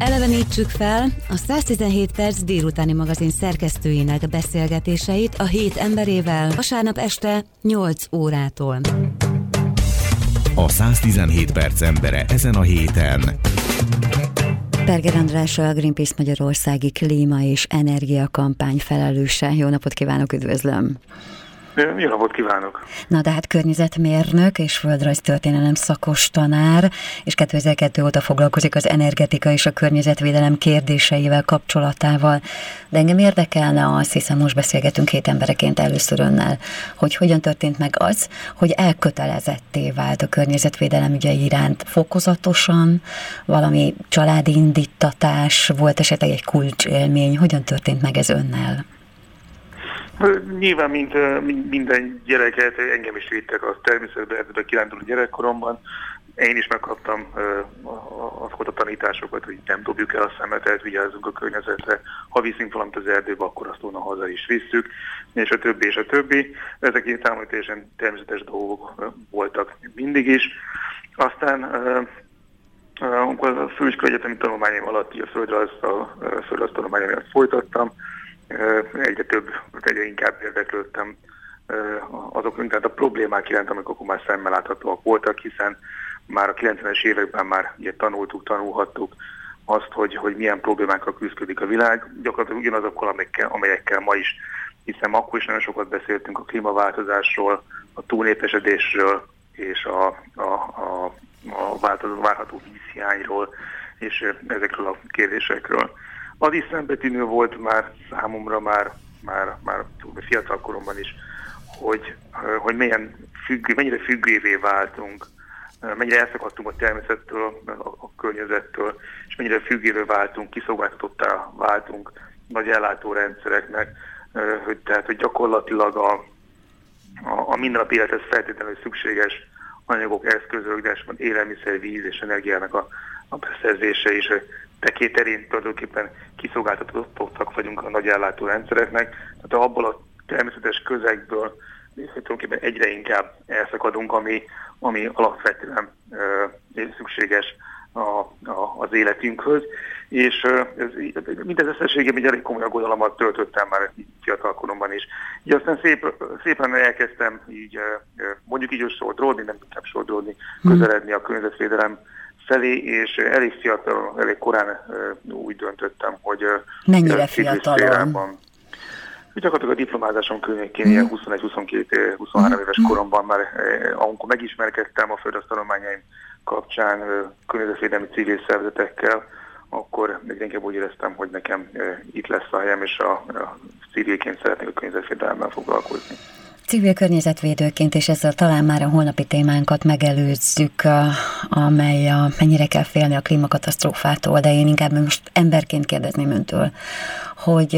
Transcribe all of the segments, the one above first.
Elevenítsük fel a 117 perc délutáni magazin szerkesztőinek beszélgetéseit a hét emberével vasárnap este 8 órától. A 117 perc embere ezen a héten. Perger András a Greenpeace Magyarországi klíma és energiakampány felelőse. Jó napot kívánok, üdvözlöm! Jó napot kívánok! Na de hát környezetmérnök és földrajztörténelem szakos tanár, és 2002 óta foglalkozik az energetika és a környezetvédelem kérdéseivel, kapcsolatával. De engem érdekelne az, hiszen most beszélgetünk két embereként először önnel, hogy hogyan történt meg az, hogy elkötelezetté vált a környezetvédelem ügyei iránt fokozatosan, valami családi indítatás, volt esetleg egy kulcsélmény, hogyan történt meg ez önnel? Nyilván, mint minden gyereket, engem is vittek a természetbe, ebben a kiránduló gyerekkoromban. Én is megkaptam azokat a tanításokat, hogy nem dobjuk el a szemetet, vigyázzunk a környezetre, ha viszünk valamit az erdőbe, akkor azt volna haza is visszük, és a többi, és a többi. Ezek ilyen teljesen természetes dolgok voltak mindig is. Aztán amikor a főiskola egyetemi tanulmányaim alatt a földrajz, a földrajz tanulmányaim folytattam, egyre több, egyre inkább érdeklődtem azok, tehát a problémák iránt, amik akkor már szemmel láthatóak voltak, hiszen már a 90-es években már ugye tanultuk, tanulhattuk azt, hogy, hogy milyen problémákkal küzdik a világ, gyakorlatilag ugyanazokkal, amelyekkel, amelyekkel ma is, hiszen akkor is nagyon sokat beszéltünk a klímaváltozásról, a túlnépesedésről és a, a, a, a változó, várható vízhiányról és ezekről a kérdésekről. Az is szembetűnő volt már számomra már, már, már fiatal koromban is, hogy, hogy milyen függő, mennyire függővé váltunk, mennyire elszakadtunk a természettől, a, a környezettől, és mennyire függővé váltunk, kiszolgáltatottá váltunk nagy ellátórendszereknek, hogy, tehát hogy gyakorlatilag a, a, a mindennapi élethez feltétlenül szükséges anyagok, eszközök, de élelmiszer, víz és energiának a, a beszerzése is tekéterén tulajdonképpen kiszolgáltatottak vagyunk a nagy ellátó rendszereknek, tehát abból a természetes közegből tulajdonképpen egyre inkább elszakadunk, ami, ami alapvetően ö, szükséges a, a, az életünkhöz, és ez, mindez összességében egy elég komoly aggodalommal töltöttem már fiatal koromban is. Így aztán szép, szépen elkezdtem így mondjuk így sodródni, nem inkább sodródni, hmm. közeledni a környezetvédelem felé, és elég fiatal, elég korán úgy döntöttem, hogy mennyire fiatalon? Gyakorlatilag a diplomázásom környékén, mm. 21-22-23 éves koromban már, amikor megismerkedtem a földasztalományaim kapcsán környezetvédelmi civil szervezetekkel, akkor még inkább úgy éreztem, hogy nekem itt lesz a helyem, és a, a civilként szeretnék a környezetvédelemmel foglalkozni. Civil környezetvédőként, és ezzel talán már a holnapi témánkat megelőzzük, amely a mennyire kell félni a klímakatasztrófától, de én inkább most emberként kérdezném öntől, hogy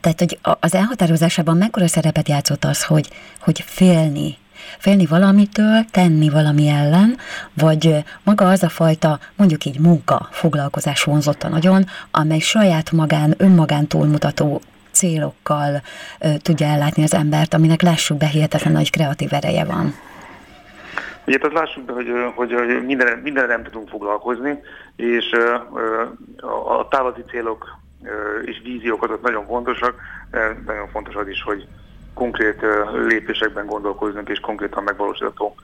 tehát, hogy az elhatározásában mekkora szerepet játszott az, hogy, hogy félni? Félni valamitől, tenni valami ellen, vagy maga az a fajta, mondjuk így munka, foglalkozás vonzotta nagyon, amely saját magán, önmagán túlmutató célokkal ö, tudja ellátni az embert, aminek lássuk be hihetetlen nagy kreatív ereje van. Ugye, tehát lássuk be, hogy, hogy minden, minden nem tudunk foglalkozni, és a távlati célok és víziók azok nagyon fontosak, nagyon fontos az is, hogy konkrét lépésekben gondolkozzunk, és konkrétan megvalósítható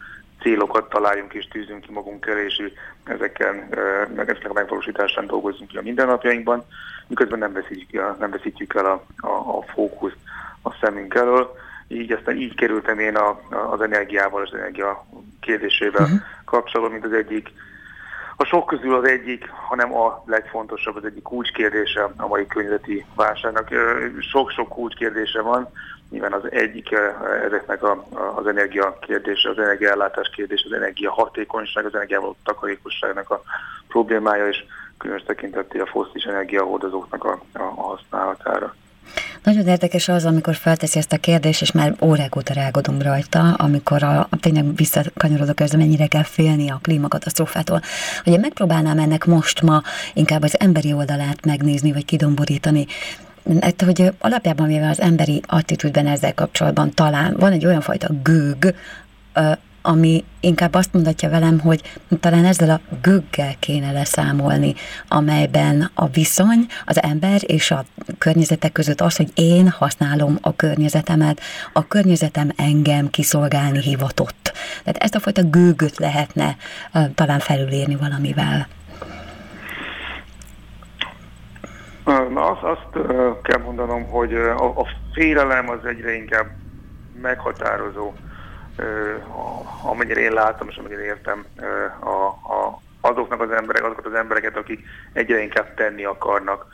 célokat találjunk és tűzünk ki magunk elé, és ezeken, ezeknek a megvalósításán dolgozzunk ki a mindennapjainkban, miközben nem veszítjük el, nem veszítjük el a, a, a fókuszt a szemünk elől. Így aztán így kerültem én a, az energiával, az energia kérdésével uh-huh. kapcsolatban, mint az egyik a sok közül az egyik, hanem a legfontosabb, az egyik kulcskérdése a mai környezeti válságnak. Sok-sok kulcskérdése van, nyilván az egyik ezeknek a, az energia kérdése, az energiaellátás kérdése, az energia hatékonyság, az energiával takarékosságnak a problémája, és különös tekintetté a foszilis energiahordozóknak a, a, a használatára. Nagyon érdekes az, amikor felteszi ezt a kérdést, és már órák óta rágodom rajta, amikor a, a tényleg visszakanyarodok ez, mennyire kell félni a klímakatasztrófától, én megpróbálnám ennek most ma inkább az emberi oldalát megnézni, vagy kidomborítani, Hát, hogy alapjában véve az emberi attitűdben ezzel kapcsolatban talán van egy olyan fajta gőg, ami inkább azt mondatja velem, hogy talán ezzel a göggel kéne leszámolni, amelyben a viszony, az ember és a környezetek között az, hogy én használom a környezetemet, a környezetem engem kiszolgálni hivatott. Tehát ezt a fajta gőgöt lehetne uh, talán felülírni valamivel. Na, azt, azt kell mondanom, hogy a, a félelem az egyre inkább meghatározó amennyire én látom és amennyire értem a, a, azoknak az emberek, azokat az embereket, akik egyre inkább tenni akarnak,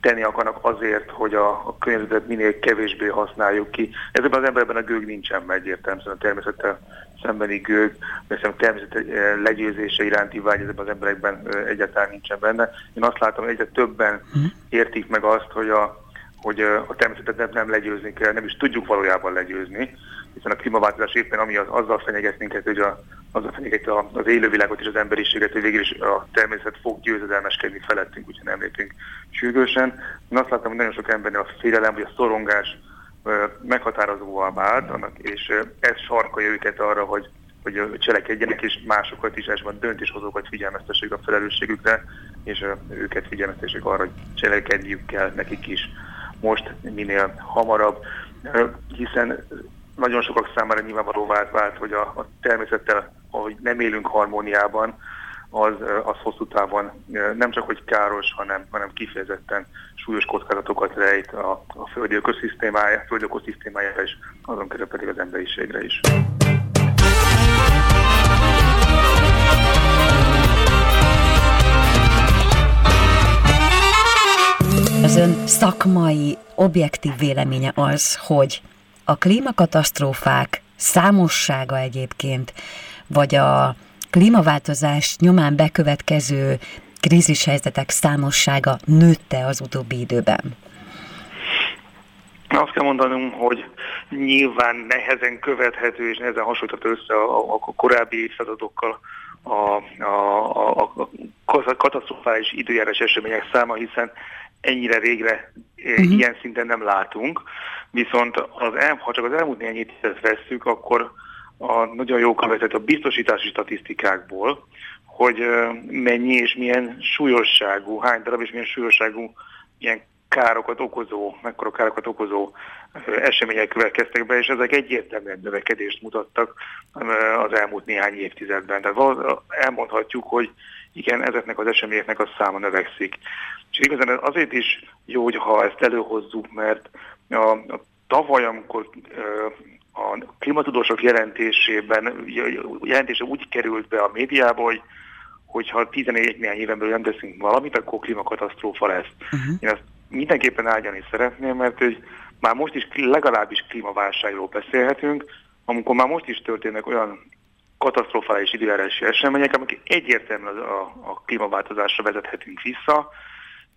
tenni akarnak azért, hogy a, a környezetet minél kevésbé használjuk ki. Ezekben az emberekben a gőg nincsen meg egyértelműen, a természettel szembeni gőg, mert a természet legyőzése iránti vágy ezekben az emberekben egyáltalán nincsen benne. Én azt látom, hogy egyre többen mhm. értik meg azt, hogy a, hogy a természetet nem, nem legyőzni kell, nem is tudjuk valójában legyőzni, hiszen a klímaváltozás éppen ami az, azzal fenyeget minket, hogy a, azzal fenyeget az élővilágot és az emberiséget, hogy végül is a természet fog győzedelmeskedni felettünk, úgyhogy nem lépünk sürgősen. Én azt láttam, hogy nagyon sok embernek a félelem vagy a szorongás meghatározóvá vált, annak, és ez sarkalja őket arra, hogy, hogy cselekedjenek, és másokat is, elsősorban döntéshozókat figyelmeztessék a felelősségükre, és őket figyelmeztessék arra, hogy cselekedniük kell nekik is most minél hamarabb, hiszen nagyon sokak számára nyilvánvaló vált, vált hogy a, a természettel, ahogy nem élünk harmóniában, az, az hosszú távon nem csak hogy káros, hanem, hanem kifejezetten súlyos kockázatokat rejt a, a földi ökoszisztémája, földi ökoszisztémájára és azon kerül pedig az emberiségre is. Az ön szakmai, objektív véleménye az, hogy a klímakatasztrófák számossága egyébként, vagy a klímaváltozás nyomán bekövetkező krízishelyzetek számossága nőtte az utóbbi időben? Azt kell mondanom, hogy nyilván nehezen követhető és nehezen hasonlítható össze a, a korábbi évszázadokkal a, a, a, a katasztrofális időjárás események száma, hiszen ennyire régre uh-huh. ilyen szinten nem látunk. Viszont az el, ha csak az elmúlt néhány évet vesszük, akkor a, nagyon jó követett a biztosítási statisztikákból, hogy mennyi és milyen súlyosságú, hány darab és milyen súlyosságú ilyen károkat okozó, mekkora károkat okozó események következtek be, és ezek egyértelműen növekedést mutattak az elmúlt néhány évtizedben. Tehát elmondhatjuk, hogy igen, ezeknek az eseményeknek a száma növekszik. És igazán azért is jó, hogy ha ezt előhozzuk, mert a, a tavaly, amikor a klimatudósok jelentésében, jelentése úgy került be a médiába, hogy hogyha 14 néhány éven belül nem teszünk valamit, akkor klímakatasztrófa lesz. Uh-huh. Én ezt mindenképpen ágyani szeretném, mert hogy már most is legalábbis klímaválságról beszélhetünk, amikor már most is történnek olyan katasztrofális időjárási események, amik egyértelműen a, a klímaváltozásra vezethetünk vissza,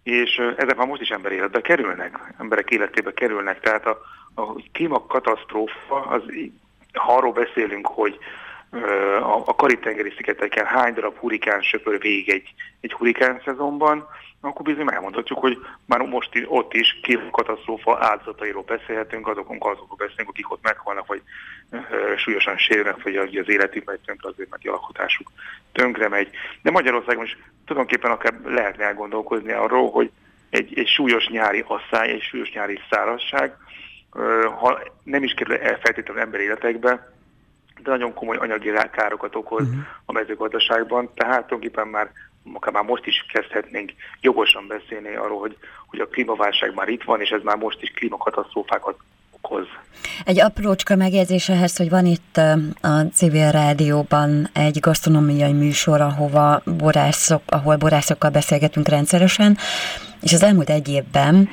és ezek már most is ember életbe kerülnek, emberek életébe kerülnek. Tehát a, a klímakatasztrófa, az, ha arról beszélünk, hogy a, a karib-tengeri szigeteken hány darab hurikán söpör végig egy, egy hurikán szezonban, akkor bizony elmondhatjuk, hogy már most ott is katasztrófa áldozatairól beszélhetünk, azokon azokról beszélünk, akik ott meghalnak, vagy ö, súlyosan sérülnek, vagy az életük megy tönkre, azért a alkotásuk tönkre megy. De Magyarországon is tulajdonképpen akár lehetne elgondolkozni arról, hogy egy, egy súlyos nyári asszály, egy súlyos nyári szárazság, ha nem is kerül el feltétlenül ember életekbe, de nagyon komoly anyagi károkat okoz uh-huh. a mezőgazdaságban, tehát tulajdonképpen már akár már most is kezdhetnénk jogosan beszélni arról, hogy, hogy a klímaválság már itt van, és ez már most is klímakatasztrófákat okoz. Egy aprócska megjegyzés ehhez, hogy van itt a civil rádióban egy gasztronómiai műsor, ahova borászok, ahol borászokkal beszélgetünk rendszeresen, és az elmúlt egy évben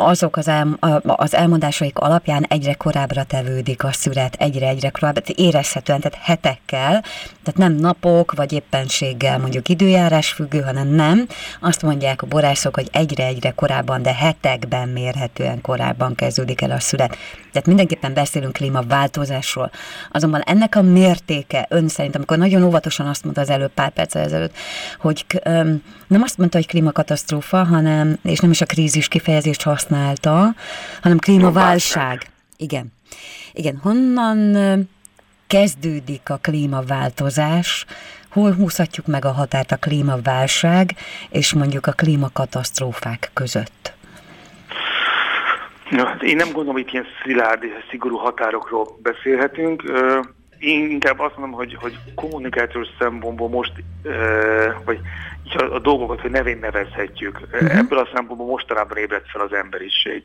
azok az, el, az elmondásaik alapján egyre korábbra tevődik a szület, egyre-egyre korábbra, érezhetően, tehát hetekkel, tehát nem napok, vagy éppenséggel mondjuk időjárás függő, hanem nem. Azt mondják a borászok, hogy egyre-egyre korábban, de hetekben mérhetően korábban kezdődik el a szület. Tehát mindenképpen beszélünk klímaváltozásról. Azonban ennek a mértéke ön szerint, amikor nagyon óvatosan azt mondta az előbb pár perccel ezelőtt, hogy öm, nem azt mondta, hogy klímakatasztrófa, hanem, és nem is a krízis kifejezést használta, hanem klímaválság. Igen. Igen, honnan kezdődik a klímaváltozás, hol húzhatjuk meg a határt a klímaválság és mondjuk a klímakatasztrófák között? Ja, én nem gondolom, hogy itt ilyen szilárd, szigorú határokról beszélhetünk. Én inkább azt mondom, hogy, hogy kommunikációs szempontból most, vagy a, a dolgokat, hogy nevén nevezhetjük. Uh-huh. Ebből a szempontból mostanában ébredt fel az emberiség.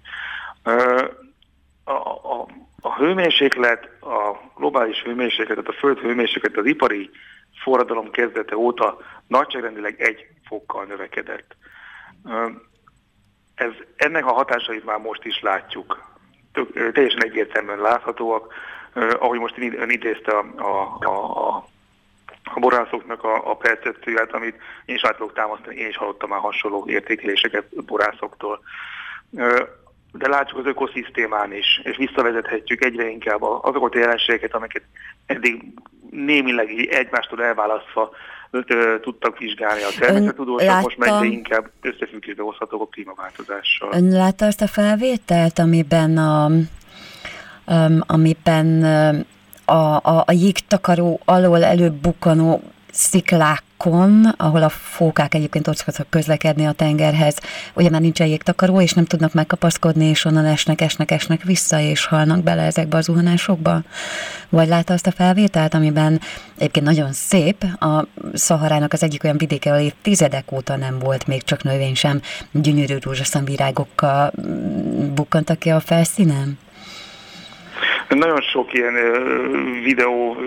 A, a, a hőmérséklet, a globális hőmérséklet, a föld hőmérséklet az ipari forradalom kezdete óta nagyságrendileg egy fokkal növekedett. Ez, ennek a hatásait már most is látjuk. Tök, teljesen egyértelműen láthatóak. Ahogy most ön idézte a, a, a, a borászoknak a, a percepcióját, amit én is át tudok támasztani, én is hallottam már hasonló értékeléseket borászoktól. De látjuk az ökoszisztémán is, és visszavezethetjük egyre inkább azokat a jelenségeket, amiket eddig némileg egymástól elválasztva tudtak vizsgálni a természetudósok, látta... most meg inkább összefüggésbe hozhatók a klímaváltozással. Ön látta azt a felvételt, amiben a, um, amiben a, a, a jégtakaró alól előbb bukkanó sziklákon, ahol a fókák egyébként ott szoktak közlekedni a tengerhez, ugye már nincs jégtakaró, és nem tudnak megkapaszkodni, és onnan esnek, esnek, esnek vissza, és halnak bele ezekbe az zuhanásokba? Vagy látta azt a felvételt, amiben egyébként nagyon szép, a Szaharának az egyik olyan vidéke, ahol évtizedek óta nem volt még csak növény sem, gyönyörű rózsaszán virágokkal bukkantak ki a felszínen? Nagyon sok ilyen videó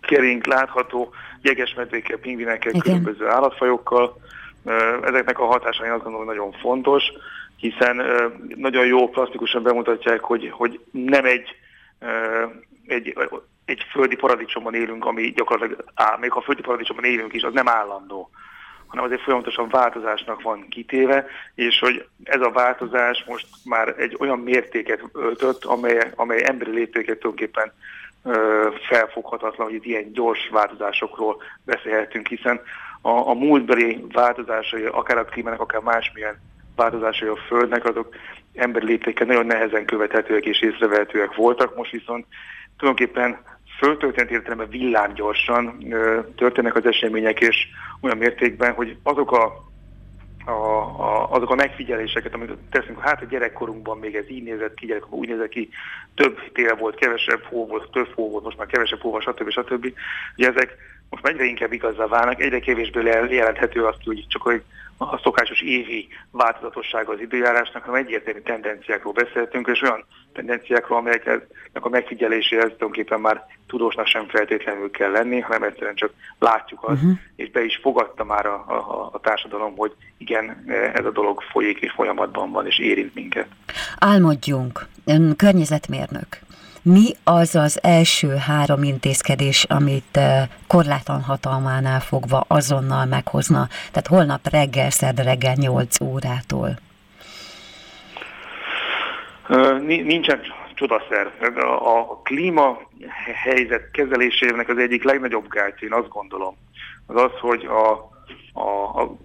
kering látható jegesmedvékkel, pingvinekkel, Igen. különböző állatfajokkal. Ezeknek a hatása én azt gondolom nagyon fontos, hiszen nagyon jó plastikusan bemutatják, hogy, hogy nem egy, egy, egy földi paradicsomban élünk, ami gyakorlatilag, á, még ha földi paradicsomban élünk is, az nem állandó hanem azért folyamatosan változásnak van kitéve, és hogy ez a változás most már egy olyan mértéket öltött, amely, amely emberi léptéket tulajdonképpen felfoghatatlan, hogy itt ilyen gyors változásokról beszélhetünk, hiszen a, a múltbeli változásai, akár a klímának, akár másmilyen változásai a Földnek, azok emberi léptékkel nagyon nehezen követhetőek és észrevehetőek voltak, most viszont tulajdonképpen földtörténet értelemben villámgyorsan történnek az események, és olyan mértékben, hogy azok a a, a, azok a megfigyeléseket, amit teszünk, hát a gyerekkorunkban még ez így nézett ki, gyerekkorunkban úgy nézett ki, több tél volt, kevesebb hó volt, több hó volt, most már kevesebb hó van, stb. stb. Ugye ezek most egyre inkább igazá válnak, egyre kevésbé jelenthető azt, hogy csak hogy a szokásos évi változatossága az időjárásnak, hanem egyértelmű tendenciákról beszéltünk, és olyan tendenciákról, amelyeknek a megfigyeléséhez tulajdonképpen már tudósnak sem feltétlenül kell lenni, hanem egyszerűen csak látjuk azt, uh-huh. és be is fogadta már a, a, a társadalom, hogy igen, ez a dolog folyik és folyamatban van, és érint minket. Álmodjunk, ön környezetmérnök. Mi az az első három intézkedés, amit eh, korlátlan hatalmánál fogva azonnal meghozna? Tehát holnap reggel, szerd reggel 8 órától. Nincsen csodaszer. A klíma helyzet kezelésének az egyik legnagyobb gátja, én azt gondolom, az az, hogy a, a, a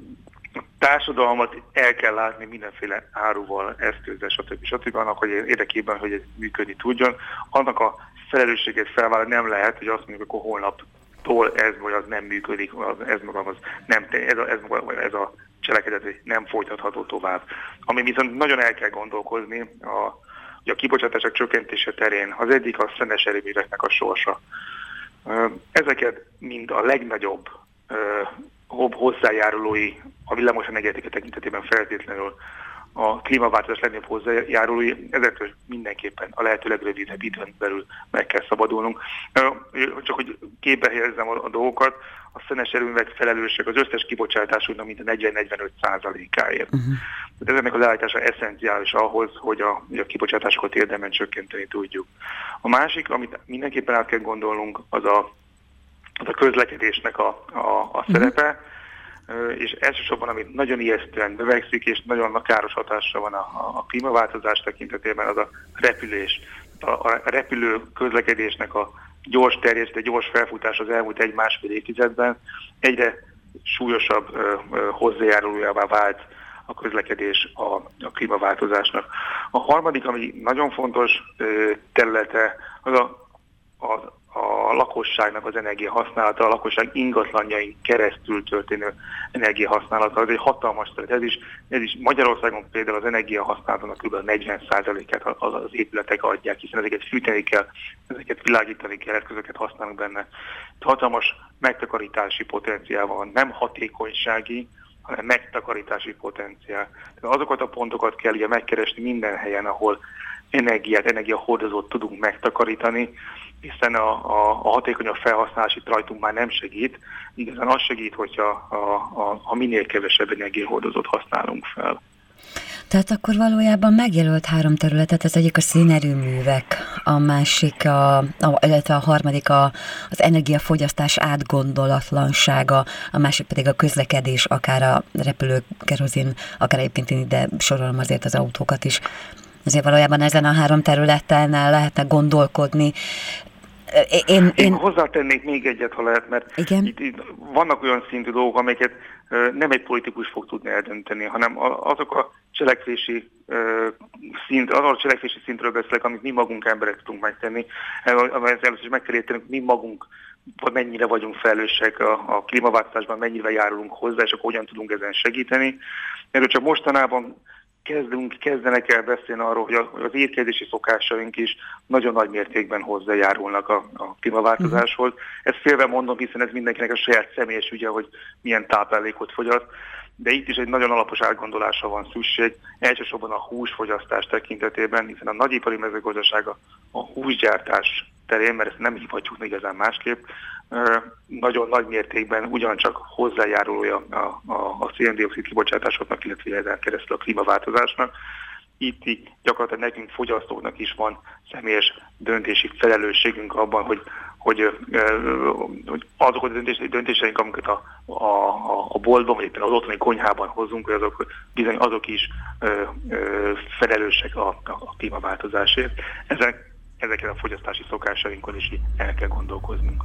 társadalmat el kell látni mindenféle áruval, eszközzel, stb. stb. annak, hogy érdekében, hogy ez működni tudjon. Annak a felelősséget felvállalni nem lehet, hogy azt mondjuk, akkor holnaptól ez vagy az nem működik, ez magam az nem, ez a, ez, ez a cselekedet nem folytatható tovább. Ami viszont nagyon el kell gondolkozni a, a kibocsátások csökkentése terén. Az egyik a szenes erőműveknek a sorsa. Ezeket mind a legnagyobb hozzájárulói a villamos energetika tekintetében feltétlenül a klímaváltozás legnagyobb hozzájárulói, ezektől mindenképpen a lehető legrövidebb időn belül meg kell szabadulnunk. Csak hogy képbe helyezzem a, a dolgokat, a szenes erőművek felelősek az összes kibocsátásunknak mint a 40-45 százalékáért. Uh-huh. Ezeknek az állítása eszenciális ahhoz, hogy a, hogy a kibocsátásokat érdemben csökkenteni tudjuk. A másik, amit mindenképpen át kell gondolnunk, az a az a közlekedésnek a, a, a szerepe, uh-huh. és elsősorban, amit nagyon ijesztően növekszik, és nagyon káros hatással van a, a klímaváltozás tekintetében, az a repülés. A, a repülő közlekedésnek a gyors terjesztés, gyors felfutás az elmúlt egy-másfél évtizedben egyre súlyosabb ö, ö, hozzájárulójává vált a közlekedés a, a klímaváltozásnak. A harmadik, ami nagyon fontos ö, területe, az a lakosságnak az energia használata, a lakosság ingatlanjain keresztül történő energia használata, az egy hatalmas terület. Ez is, ez is Magyarországon például az energia használatának kb. 40%-át az, épületek adják, hiszen ezeket fűteni kell, ezeket világítani kell, eszközöket használunk benne. Hatalmas megtakarítási potenciál van, nem hatékonysági, hanem megtakarítási potenciál. Azokat a pontokat kell ugye megkeresni minden helyen, ahol energiát, energiahordozót tudunk megtakarítani, hiszen a, a, a hatékonyabb felhasználási rajtunk már nem segít, igazán az segít, hogyha a, a, a minél kevesebb energiahordozót használunk fel. Tehát akkor valójában megjelölt három területet, az egyik a színerőművek, a másik, a, a, illetve a harmadik a, az energiafogyasztás átgondolatlansága, a másik pedig a közlekedés, akár a repülő, kerozin, akár egyébként én ide sorolom azért az autókat is. Azért valójában ezen a három területen lehetne gondolkodni. Én, én, én hozzátennék még egyet, ha lehet, mert Igen? Itt, itt vannak olyan szintű dolgok, amelyeket nem egy politikus fog tudni eldönteni, hanem azok a cselekvési szint, azok a cselekvési szintről beszélek, amit mi magunk emberek tudunk megtenni, amelyet először is meg kell értenünk, mi magunk mennyire vagyunk felelősek a, a klímaváltozásban, mennyire járulunk hozzá, és akkor hogyan tudunk ezen segíteni. Erről csak mostanában kezdünk, kezdenek el beszélni arról, hogy az étkezési szokásaink is nagyon nagy mértékben hozzájárulnak a, a klímaváltozáshoz. Uh-huh. Ezt félve mondom, hiszen ez mindenkinek a saját személyes ügye, hogy milyen táplálékot fogyaszt, de itt is egy nagyon alapos átgondolásra van szükség, elsősorban a húsfogyasztás tekintetében, hiszen a nagyipari mezőgazdaság a, a húsgyártás terén, mert ezt nem hívhatjuk igazán másképp, nagyon nagy mértékben ugyancsak hozzájárulója a, a, a széndiokszid kibocsátásoknak, illetve ezen keresztül a klímaváltozásnak. Itt gyakorlatilag nekünk fogyasztóknak is van személyes döntési felelősségünk abban, hogy, hogy, hogy azok a döntéseink, amiket a, a, a boltban, vagy éppen az otthoni konyhában hozunk, hogy azok bizony azok is ö, ö, felelősek a, a klímaváltozásért. Ezek ezeken a fogyasztási szokásainkon is el kell gondolkoznunk.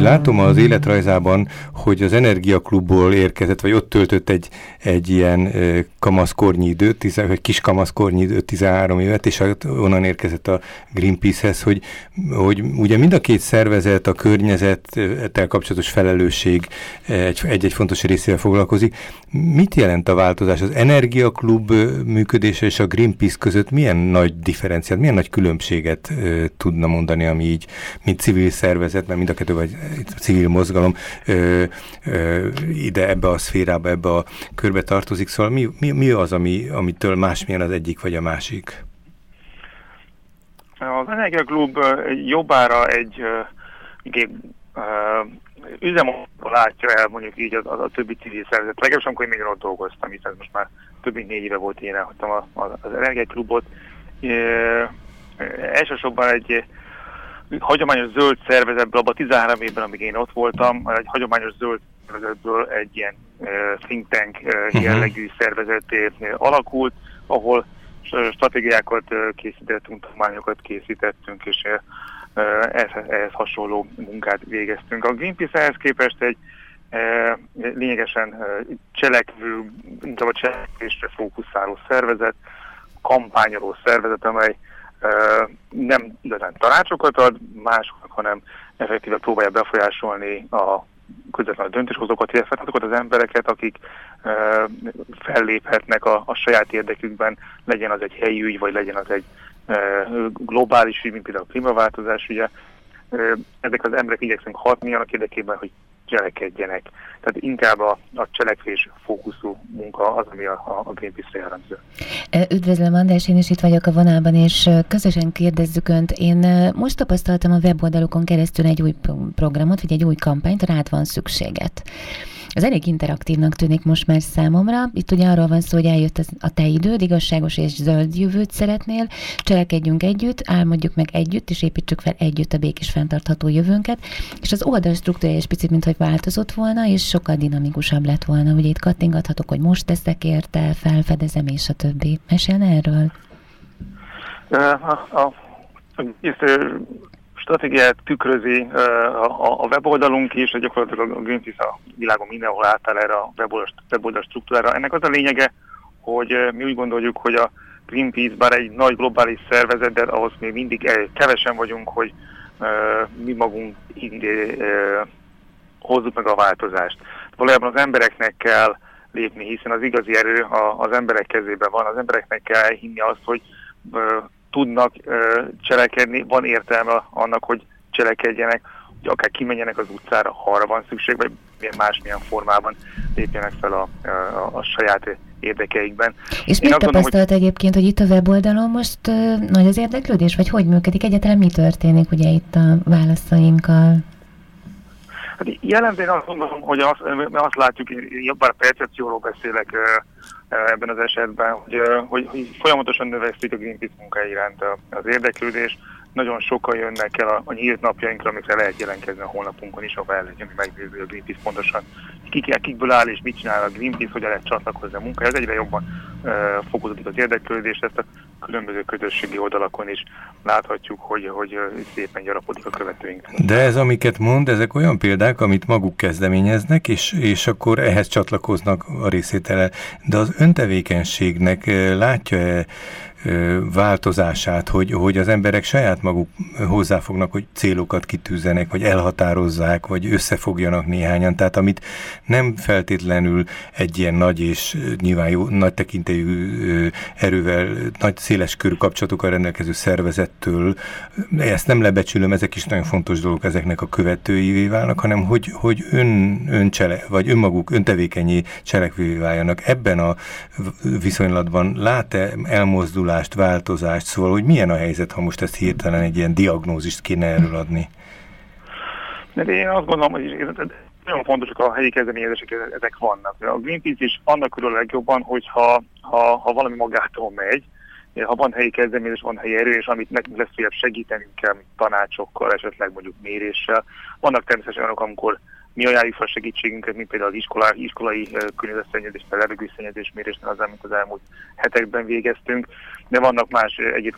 Látom az életrajzában, hogy az Energiaklubból érkezett, vagy ott töltött egy, egy ilyen kamaszkornyi időt, vagy kis kamaszkornyi időt, 13 évet, és onnan érkezett a Greenpeace-hez, hogy, hogy ugye mind a két szervezet a környezettel kapcsolatos felelősség egy-egy fontos részével foglalkozik. Mit jelent a változás? Az Energiaklub működése és a Greenpeace között milyen nagy differenciát, milyen nagy különbséget tudna mondani, ami így, mint civil szervezet, mert mind a kettő vagy civil mozgalom ö, ö, ide ebbe a szférába, ebbe a körbe tartozik. Szóval mi, mi, mi az, ami, amitől másmilyen az egyik vagy a másik? Az Energiaklub jobbára egy uh, üzemokból látja el mondjuk így az, az a többi civil szervezet. Legalábbis amikor én még ott dolgoztam, hiszen most már több mint négy éve volt én elhagytam az Energiaklubot. Uh, elsősorban egy hagyományos zöld szervezetből, abban 13 évben, amíg én ott voltam, egy hagyományos zöld szervezetből egy ilyen uh, think tank uh, jellegű uh-huh. szervezeté alakult, ahol stratégiákat készítettünk, tanulmányokat készítettünk, és ehhez, ehhez hasonló munkát végeztünk. A Greenpeace ehhez képest egy lényegesen cselekvő, inkább a cselekvésre fókuszáló szervezet, kampányoló szervezet, amely nem igazán tanácsokat ad másoknak, hanem effektíve próbálja befolyásolni a közvetlenül döntéshozókat, illetve azokat az embereket, akik felléphetnek a, a saját érdekükben, legyen az egy helyi ügy, vagy legyen az egy globális ügy, mint például a klímaváltozás, ugye. Ezek az emberek igyekszünk hatni annak érdekében, hogy cselekedjenek. Tehát inkább a, a cselekvés fókuszú munka az, ami a, a Greenpeace-re jellemző. Üdvözlöm, András, én is itt vagyok a vonalban, és közösen kérdezzük Önt. Én most tapasztaltam a weboldalukon keresztül egy új programot, vagy egy új kampányt, rád van szükséget. Ez elég interaktívnak tűnik most már számomra. Itt ugye arról van szó, hogy eljött az, a te időd, igazságos és zöld jövőt szeretnél, cselekedjünk együtt, álmodjuk meg együtt, és építsük fel együtt a békés fenntartható jövőnket. És az oldal struktúrája is picit, mint hogy változott volna, és sokkal dinamikusabb lett volna. Ugye itt kattingathatok, hogy most teszek érte, felfedezem, és a többi. Mesélne erről? A, a, a, stratégiát tükrözi a, weboldalunk is, gyakorlatilag a Greenpeace a világon mindenhol átáll erre a weboldal, struktúrára. Ennek az a lényege, hogy mi úgy gondoljuk, hogy a Greenpeace bár egy nagy globális szervezet, de ahhoz még mindig kevesen vagyunk, hogy mi magunk hozzuk meg a változást. Valójában az embereknek kell lépni, hiszen az igazi erő az emberek kezében van. Az embereknek kell hinni azt, hogy tudnak cselekedni, van értelme annak, hogy cselekedjenek, hogy akár kimenjenek az utcára, ha arra van szükség, vagy milyen másmilyen formában lépjenek fel a, a, a saját érdekeikben. És Én mit tapasztalt hogy... egyébként, hogy itt a weboldalon most uh, nagy az érdeklődés, vagy hogy működik? Egyáltalán mi történik ugye itt a válaszainkkal? Hát jellemzően azt gondolom, hogy azt, azt látjuk, jobban percepcióról beszélek ebben az esetben, hogy, hogy, hogy folyamatosan növekszik a Greenpeace munkája iránt az érdeklődés, nagyon sokan jönnek el a, a nyílt napjainkra, amikre lehet jelentkezni a honlapunkon is, ahol el lehet megnézni a Greenpeace pontosan, kik, kikből áll és mit csinál a Greenpeace, hogy lehet csatlakozni a munkához. Egyre jobban uh, fokozódik az érdeklődés, ezt a különböző közösségi oldalakon is láthatjuk, hogy, hogy szépen gyarapodik a követőink. De ez, amiket mond, ezek olyan példák, amit maguk kezdeményeznek, és, és akkor ehhez csatlakoznak a részétele. De az öntevékenységnek látja-e változását, hogy, hogy az emberek saját maguk hozzáfognak, hogy célokat kitűzzenek, vagy elhatározzák, vagy összefogjanak néhányan. Tehát amit nem feltétlenül egy ilyen nagy és nyilván jó, nagy tekintélyű erővel, nagy széles körű kapcsolatokkal rendelkező szervezettől, ezt nem lebecsülöm, ezek is nagyon fontos dolgok, ezeknek a követőivé válnak, hanem hogy, hogy ön, öncsele, vagy önmaguk öntevékenyé cselekvővé váljanak. Ebben a viszonylatban lát-e elmozdul alakulást, változást, szóval hogy milyen a helyzet, ha most ezt hirtelen egy ilyen diagnózist kéne erről adni? De én azt gondolom, hogy nagyon fontosak a helyi kezdeményezések, ezek vannak. A Greenpeace is annak körül a legjobban, hogyha ha, ha valami magától megy, ha van helyi kezdeményezés, van helyi erő, és amit nekünk legfeljebb segítenünk kell, mint tanácsokkal, esetleg mondjuk méréssel. Vannak természetesen olyanok, amikor mi ajánljuk fel segítségünket, mint például az iskolá, iskolai környezetszennyezés, levegőszennyezés mérésnél az elmúlt az elmúlt hetekben végeztünk, de vannak más egyéb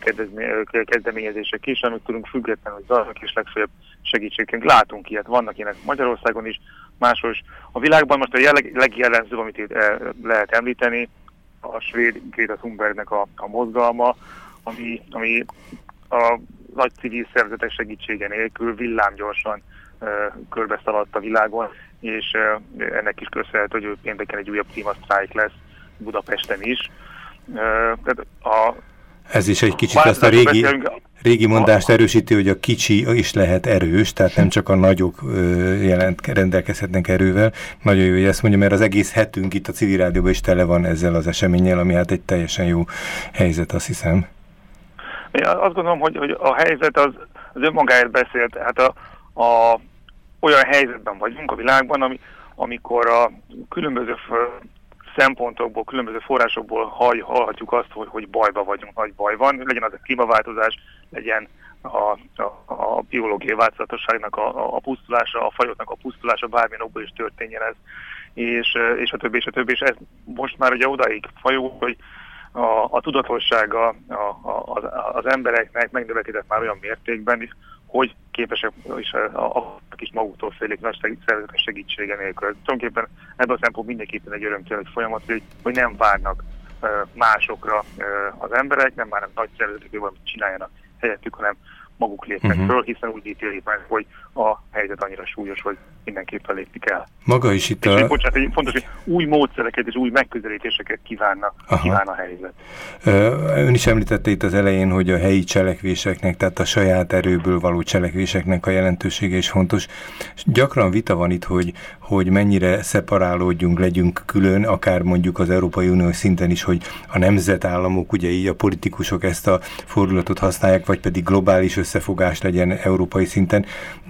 kezdeményezések is, amit tudunk függetlenül zajlnak, és legfeljebb segítségként látunk ilyet. Vannak ilyenek Magyarországon is, máshol is. A világban most a jelleg, legjellemzőbb, amit itt lehet említeni, a svéd Greta Thunbergnek a, a mozgalma, ami, ami a nagy civil szervezetek segítsége nélkül villámgyorsan körbeszaladt a világon, és ennek is köszönhető, hogy pénteken egy újabb klímasztrájk lesz Budapesten is. Tehát a ez is egy kicsit azt a régi, régi mondást erősíti, hogy a kicsi is lehet erős, tehát nem csak a nagyok jelent, rendelkezhetnek erővel. Nagyon jó, hogy ezt mondja, mert az egész hetünk itt a civil rádióban is tele van ezzel az eseménnyel, ami hát egy teljesen jó helyzet, azt hiszem. Én azt gondolom, hogy, hogy a helyzet az, az önmagáért beszélt. Hát a, a olyan helyzetben vagyunk a világban, ami, amikor a különböző szempontokból, különböző forrásokból hall, hallhatjuk azt, hogy, hogy bajba vagyunk, nagy baj van, legyen az a klímaváltozás, legyen a, a, a biológiai változatosságnak a, a pusztulása, a fajoknak a pusztulása, bármilyen okból is történjen ez, és, és a többi, és a többi, és ez most már ugye odaig fajó, hogy a, a tudatossága a, a, az, az embereknek megnövekedett már olyan mértékben, hogy képesek is a, a kis maguktól félik nagy szervezetek segítsége nélkül. Tulajdonképpen ebből a szempont mindenképpen egy örömteli folyamat, hogy, hogy nem várnak másokra az emberek, nem várnak nagy szervezetek, hogy valamit csináljanak helyettük, hanem maguk lépnek uh-huh. föl, hiszen úgy ítélik meg, hogy a helyzet annyira súlyos, hogy mindenképpen lépni kell. Maga is itt és a... bocsánat, egy fontos, hogy új módszereket és új megközelítéseket kívánna, kíván a helyzet. Ön is említette itt az elején, hogy a helyi cselekvéseknek, tehát a saját erőből való cselekvéseknek a jelentősége is fontos. Gyakran vita van itt, hogy, hogy mennyire szeparálódjunk, legyünk külön, akár mondjuk az Európai Unió szinten is, hogy a nemzetállamok, ugye így a politikusok ezt a fordulatot használják, vagy pedig globális összefogás legyen európai szinten,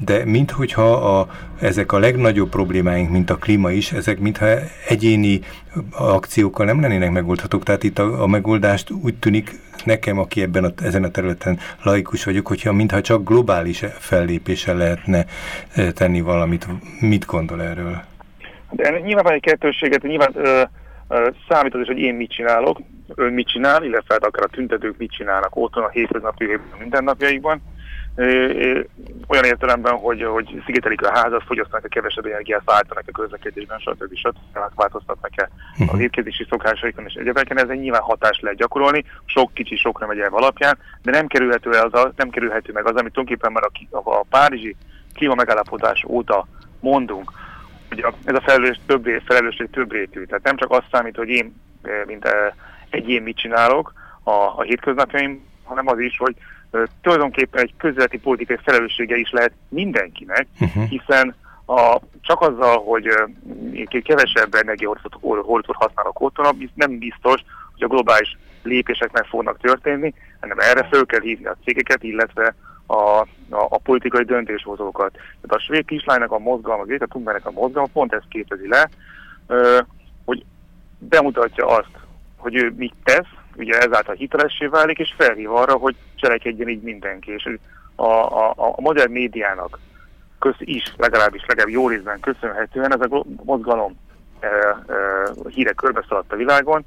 de minthogyha a, ezek a legnagyobb problémáink, mint a klíma is, ezek mintha egyéni akciókkal nem lennének megoldhatók. Tehát itt a, a megoldást úgy tűnik nekem, aki ebben a, ezen a területen laikus vagyok, hogyha mintha csak globális fellépéssel lehetne e, tenni valamit. Mit gondol erről? De nyilván van egy kettőséget, nyilván ö, ö, számít az is, hogy én mit csinálok, ön mit csinál, illetve hát akár a tüntetők mit csinálnak otthon a hétköznapi mindennapjaikban olyan értelemben, hogy, hogy szigetelik a házat, fogyasztanak a kevesebb energiát, váltanak a közlekedésben, stb. stb. változtatnak-e az étkezési szokásaikon és egyebeken, ez egy nyilván hatást lehet gyakorolni, sok kicsi sokra megy el alapján, de nem kerülhető, el az, nem kerülhető meg az, amit tulajdonképpen már a, a, a párizsi klíma megállapodás óta mondunk, hogy a, ez a felelős több, felelősség több rétű. Tehát nem csak azt számít, hogy én, mint egyén mit csinálok a, a hétköznapjaim, hanem az is, hogy tulajdonképpen egy közéleti politikai felelőssége is lehet mindenkinek, uh-huh. hiszen a, csak azzal, hogy uh, kevesebb energiahordozót használok otthon, nem biztos, hogy a globális lépések meg fognak történni, hanem erre föl kell hívni a cégeket, illetve a, a, a politikai döntéshozókat. Tehát a svéd kislánynak a mozgalma, a Thunbergnek a mozgalma pont ezt képezi le, uh, hogy bemutatja azt, hogy ő mit tesz, ugye ezáltal hitelessé válik, és felhív arra, hogy cselekedjen így mindenki. És a, a, a magyar médiának köz is, legalábbis legalább jó részben köszönhetően ez a mozgalom e, e, híre körbeszaladt a világon,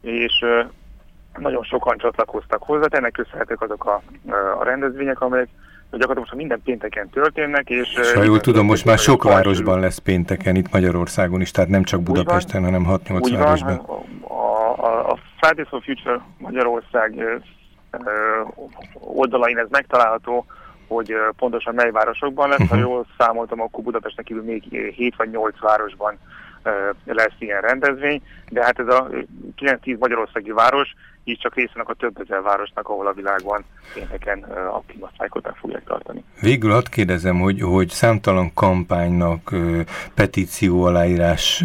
és e, nagyon sokan csatlakoztak hozzá, ennek köszönhetők azok a, a rendezvények, amelyek gyakorlatilag most minden pénteken történnek. És, és ha jól tudom, most már sok városban lesz pénteken, itt Magyarországon is, tehát nem csak Budapesten, hanem 6-8 városban. A, a Fridays for Future Magyarország oldalain ez megtalálható, hogy pontosan mely városokban lesz. Ha mhm. jól számoltam, akkor Budapesten kívül még 7 vagy 8 városban lesz ilyen rendezvény, de hát ez a 9-10 magyarországi város így csak részének a több ezer városnak, ahol a világban pénteken a klímasztrájkot fogják tartani. Végül azt kérdezem, hogy, hogy számtalan kampánynak, petíció aláírás,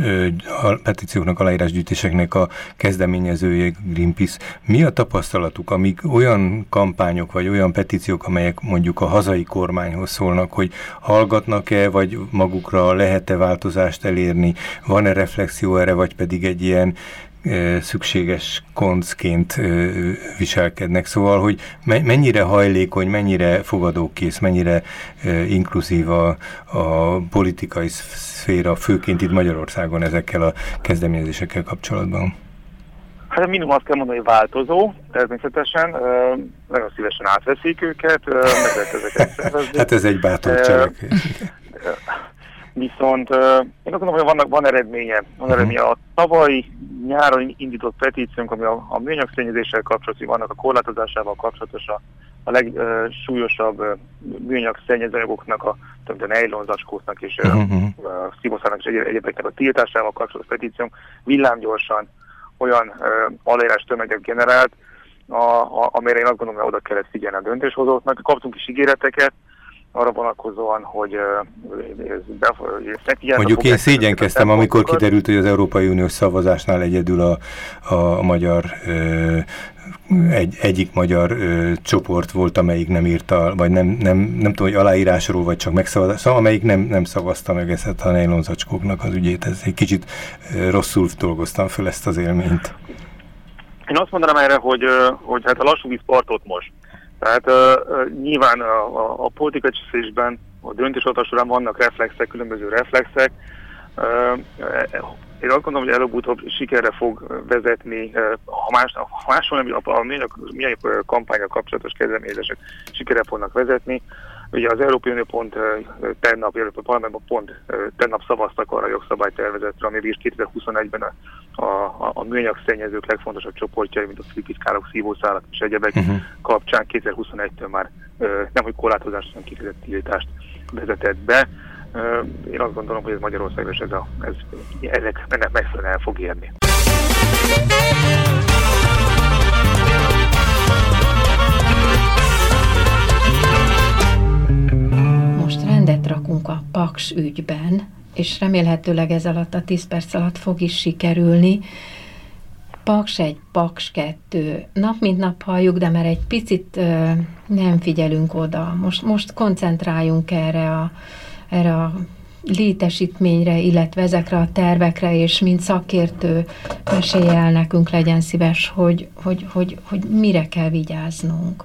petícióknak, aláírásgyűjtéseknek a kezdeményezője Greenpeace. Mi a tapasztalatuk, amíg olyan kampányok, vagy olyan petíciók, amelyek mondjuk a hazai kormányhoz szólnak, hogy hallgatnak-e, vagy magukra lehet-e változást elérni, van-e reflexió erre, vagy pedig egy ilyen szükséges koncként viselkednek. Szóval, hogy mennyire hajlékony, mennyire fogadókész, mennyire inkluzív a, a politikai szféra, főként itt Magyarországon ezekkel a kezdeményezésekkel kapcsolatban? Hát minimum azt kell mondani, hogy változó, természetesen, nagyon szívesen átveszik őket, meg ezeket szervezni. Hát ez egy bátor cselekvés. Viszont én azt gondolom, hogy vannak, van eredménye. Van uh-huh. eredménye. A tavaly nyáron indított petíciónk, ami a, a műanyag szennyezéssel kapcsolatos, vannak a korlátozásával kapcsolatos a, a legsúlyosabb műanyag szennyezőanyagoknak, a több nejlon zacskóknak és uh-huh. uh, szívószának és egy, egyébként a tiltásával kapcsolatos petíciónk villámgyorsan olyan uh, aláírás tömeget generált, a, a, amire én azt gondolom, hogy oda kellett figyelni a döntéshozóknak. Kaptunk is ígéreteket, arra vonatkozóan, hogy ez Mondjuk én szégyenkeztem, amikor kiderült, hogy az Európai Uniós szavazásnál egyedül a, a magyar egy, egyik magyar ö, csoport volt, amelyik nem írta, vagy nem, nem, nem tudom, hogy aláírásról, vagy csak megszavazás, szóval amelyik nem, nem szavazta meg ezt a nejlonzacskóknak az ügyét. Ez egy kicsit ö, rosszul dolgoztam föl ezt az élményt. Én azt mondanám erre, hogy, hogy hát a lassú víz partot most. Tehát uh, uh, nyilván a, a, a politikai cseszésben, a döntéshozatal során vannak reflexek, különböző reflexek. Uh, én azt gondolom, hogy előbb-utóbb sikerre fog vezetni, ha, más, ha máshol nem, a, a, a milyen kampányra kapcsolatos kezdeményezések sikerre fognak vezetni. Ugye az Európai Unió pont tennap, a parlamentben pont tennap szavaztak arra a jogszabálytervezetre, ami bír 2021-ben a, a, a műanyag szennyezők legfontosabb csoportjai, mint a szilipiszkálok, szívószálak és egyebek uh-huh. kapcsán 2021-től már nem hogy korlátozást, hanem kifejezett tiltást vezetett be. Én azt gondolom, hogy ez Magyarországon is ez, a, ez ezek ennek megfelelően el fog érni. Rendet rakunk a Paks ügyben, és remélhetőleg ez alatt a 10 perc alatt fog is sikerülni. Paks egy, Paks kettő. Nap mint nap halljuk, de mert egy picit ö, nem figyelünk oda. Most, most koncentráljunk erre a, erre a létesítményre, illetve ezekre a tervekre, és mint szakértő mesélje el nekünk, legyen szíves, hogy, hogy, hogy, hogy mire kell vigyáznunk.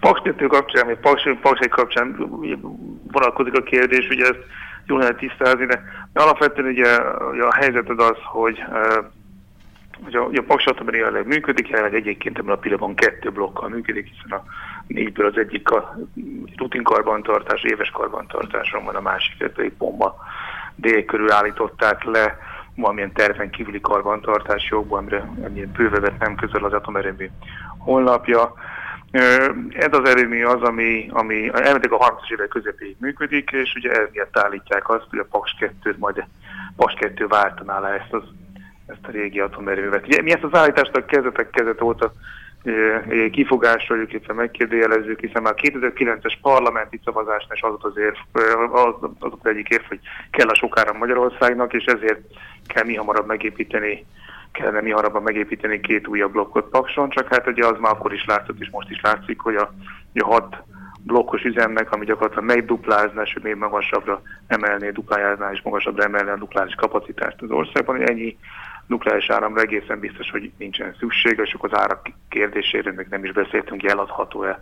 Paks 2 kapcsán, vagy Paks, Paks 1 kapcsán vonalkozik a kérdés, ugye ezt jól lehet tisztázni, de alapvetően ugye a helyzet az az, hogy hogy a, a Paksatomban jelenleg működik, jelenleg egyébként ebben a pillanatban kettő blokkal működik, hiszen a négyből az egyik a rutin karbantartás, éves karbantartáson van, a másik pedig bomba dél körül állították le valamilyen terven kívüli karbantartás jogban, amire amilyen bővevet nem közöl az atomerőmű honlapja. Ez az erőmű az, ami, ami elmentek a 30-as évek közepéig működik, és ugye emiatt állítják azt, hogy a Paks 2 majd Paks 2 váltaná le ezt, az, ezt a régi atomerőművet. Ugye, mi ezt az állítást a kezdetek kezdet óta kifogásoljuk, illetve megkérdőjelezzük, hiszen már 2009-es parlamenti szavazásnál is az az, érv, az az egyik érv, hogy kell a sokára Magyarországnak, és ezért kell mi hamarabb megépíteni kellene mi hamarabb megépíteni két újabb blokkot Pakson, csak hát ugye az már akkor is látszott, és most is látszik, hogy a, a hat blokkos üzemnek, ami gyakorlatilag megduplázná, és még magasabbra emelné, duplájázná és magasabbra emelné a nukleáris kapacitást az országban, hogy ennyi nukleáris áramra egészen biztos, hogy nincsen szükség, és akkor az árak kérdésére még nem is beszéltünk, hogy eladható-e.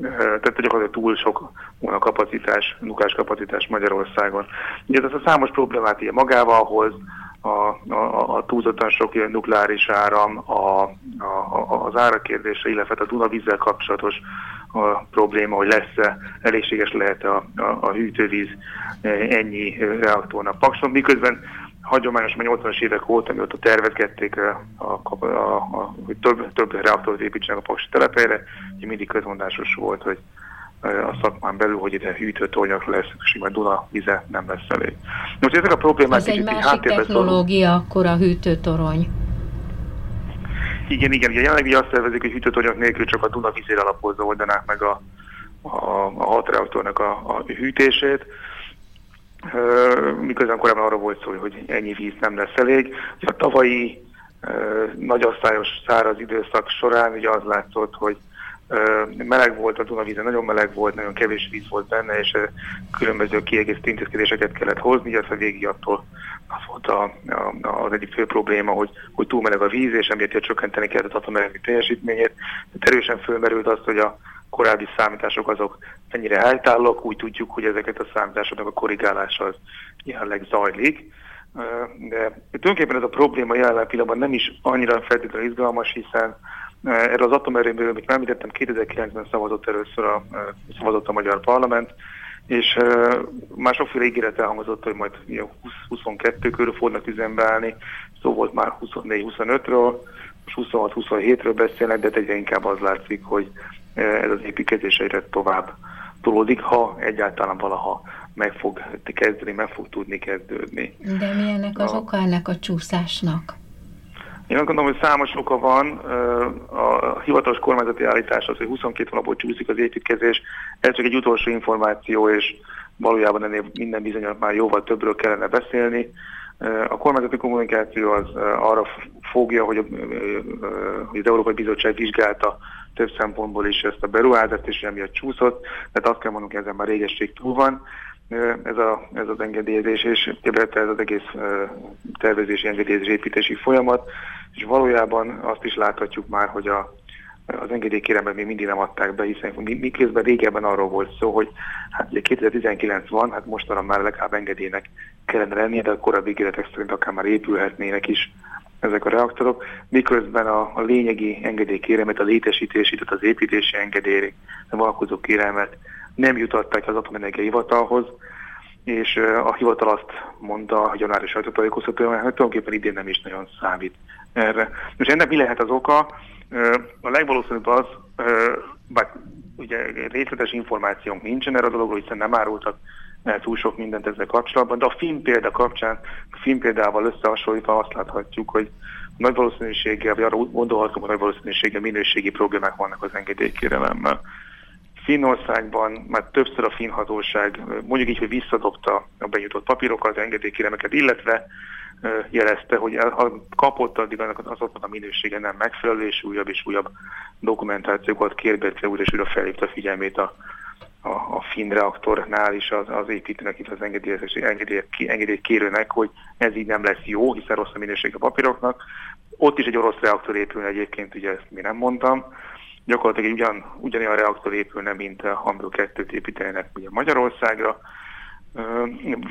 Tehát gyakorlatilag túl sok van a kapacitás, nukleáris kapacitás Magyarországon. Ugye ez a számos problémát ilyen magával hoz, a, a, a túlzottan sok nukleáris áram, a, a, az árakérdése, illetve a Dunavízzel kapcsolatos a probléma, hogy lesz-e, elégséges lehet-e a, a, a hűtővíz ennyi reaktornak. Pakson, miközben hagyományos, már 80-as évek óta, mióta tervezgették, a, a, a, a, hogy több, több reaktort építsenek a Paks telepére, mindig közmondásos volt, hogy a szakmán belül, hogy ide hűtőtornyak lesz, és majd Duna vize nem lesz elég. Most ezek a problémák... Ez egy másik technológia, szól. akkor a hűtőtorony. Igen, igen, ugye jelenleg azt tervezik, hogy hűtőtornyok nélkül csak a Duna vizére alapozva oldanák meg a, a, a hat reaktornak a, a hűtését miközben korábban arra volt szó, hogy ennyi víz nem lesz elég. A tavalyi nagy asszályos száraz időszak során ugye az látszott, hogy meleg volt a Dunavíze, nagyon meleg volt, nagyon kevés víz volt benne, és különböző kiegészítő intézkedéseket kellett hozni, illetve végig attól az volt a, a, az egyik fő probléma, hogy, hogy túl meleg a víz, és emiatt csökkenteni kellett az atomerőmű teljesítményét. Tehát erősen fölmerült azt, hogy a korábbi számítások azok mennyire helytállók, úgy tudjuk, hogy ezeket a számításoknak a korrigálása az jelenleg zajlik. De tulajdonképpen ez a probléma jelen pillanatban nem is annyira feltétlenül izgalmas, hiszen erről az atomerőműről, amit említettem, 2009-ben szavazott először a, szavazott a Magyar Parlament, és már sokféle ígéret elhangzott, hogy majd 20-22 körül fognak üzembe állni, szó volt már 24-25-ről, most 26-27-ről beszélnek, de egyre inkább az látszik, hogy ez az építkezés egyre tovább tolódik, ha egyáltalán valaha meg fog kezdeni, meg fog tudni kezdődni. De mi ennek az a... oka ennek a csúszásnak? Én azt gondolom, hogy számos oka van. A hivatalos kormányzati állítás az, hogy 22 hónapból csúszik az építkezés. Ez csak egy utolsó információ, és valójában ennél minden bizonyos már jóval többről kellene beszélni. A kormányzati kommunikáció az arra fogja, hogy az Európai Bizottság vizsgálta több szempontból is ezt a beruházást, és emiatt csúszott, tehát azt kell hogy ezen már régesség túl van. Ez, a, ez az engedélyezés, és ez az egész tervezési, engedélyezési, építési folyamat, és valójában azt is láthatjuk már, hogy a, az engedélykéremben még mindig nem adták be, hiszen miközben régebben arról volt szó, hogy hát ugye 2019 van, hát mostanra már legalább engedélynek kellene lennie, de a korábbi ígéretek szerint akár már épülhetnének is ezek a reaktorok, miközben a, a lényegi engedélykéremet, a létesítési, tehát az építési engedély, a valkozó kérelmet nem jutották az Atomenergia Hivatalhoz, és a hivatal azt mondta a januári sajtótájékoztatóan, hogy tulajdonképpen idén nem is nagyon számít erre. És ennek mi lehet az oka? A legvalószínűbb az, bár ugye részletes információnk nincsen erre a dologról, hiszen nem árultak túl sok mindent ezzel kapcsolatban, de a film példa kapcsán, a film példával összehasonlítva azt láthatjuk, hogy nagy valószínűséggel, vagy arra gondolhatunk, hogy nagy valószínűséggel minőségi problémák vannak az engedélykérelemmel. Finnországban már többször a finn hatóság mondjuk így, hogy visszadobta a benyújtott papírokat, engedélykéremeket, illetve jelezte, hogy ha kapott, addig annak azoknak a minősége nem megfelelő, és újabb és újabb dokumentációkat kérdezve újra és újra felhívta a figyelmét a, a, a finn reaktornál is az, az építőnek, itt az engedélyezési engedély, engedély kérőnek, hogy ez így nem lesz jó, hiszen rossz a minőség a papíroknak. Ott is egy orosz reaktor épülne egyébként, ugye ezt mi nem mondtam. Gyakorlatilag ugyan, ugyanilyen reaktor épülne, mint a Hamburg 2-t építenének ugye Magyarországra.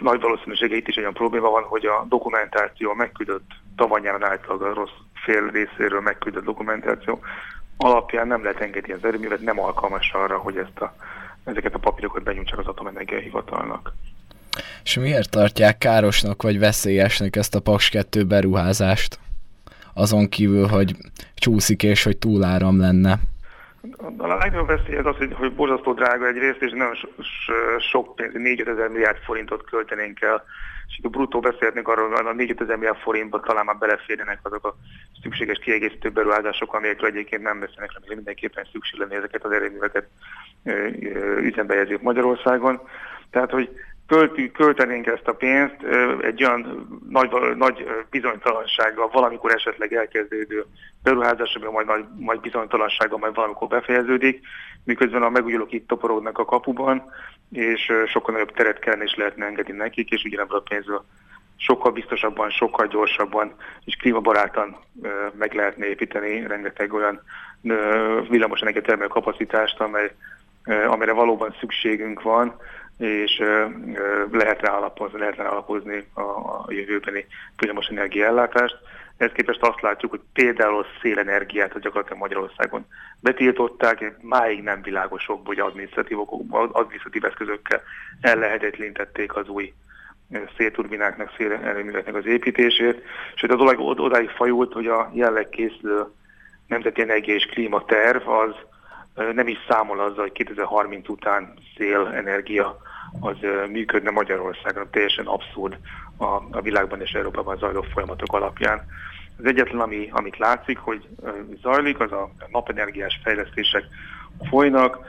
Nagy valószínűsége itt is olyan probléma van, hogy a dokumentáció megküldött tavaly által a rossz fél részéről megküldött dokumentáció alapján nem lehet engedni az erőművet, nem alkalmas arra, hogy ezt a, ezeket a papírokat benyújtsák az Atomenergia Hivatalnak. És miért tartják károsnak vagy veszélyesnek ezt a Paks 2 beruházást? Azon kívül, hogy csúszik és hogy túláram lenne. A legnagyobb veszély az az, hogy, hogy borzasztó drága egyrészt, és nagyon so, sok pénz, 4 ezer milliárd forintot költenénk el, és a bruttó beszélhetnénk arról, hogy a 4 ezer milliárd forintba talán már beleférjenek azok a szükséges kiegészítő beruházások, amelyekről egyébként nem beszélnek, amire mindenképpen szükség lenne ezeket az erőműveket üzembe Magyarországon. Tehát, hogy költünk, költenénk ezt a pénzt egy olyan nagy, nagy bizonytalansággal, valamikor esetleg elkezdődő beruházásokban, majd, majd, majd bizonytalansággal majd valamikor befejeződik, miközben a megújulók itt toporodnak a kapuban, és sokkal nagyobb teret kellene is lehetne engedni nekik, és ugyanebből a pénzből sokkal biztosabban, sokkal gyorsabban és klímabarátan meg lehetne építeni rengeteg olyan villamos termelő kapacitást, amely, amire valóban szükségünk van, és lehet rá alapozni, lehet rá alapozni a, a jövőbeni villamos energiaellátást. Ezt képest azt látjuk, hogy például szélenergiát a gyakorlatilag Magyarországon betiltották, máig nem világosok, hogy adminisztratív, adminisztratív eszközökkel ellehetetlenítették az új szélturbináknak, szélerőműveknek az építését, és a dolog odáig fajult, hogy a jelleg készülő Nemzeti Energia és Klíma terv az nem is számol azzal, hogy 2030 után szélenergia az működne Magyarországon, teljesen abszurd a, a világban és Európában zajló folyamatok alapján. Az egyetlen, ami, amit látszik, hogy zajlik, az a napenergiás fejlesztések folynak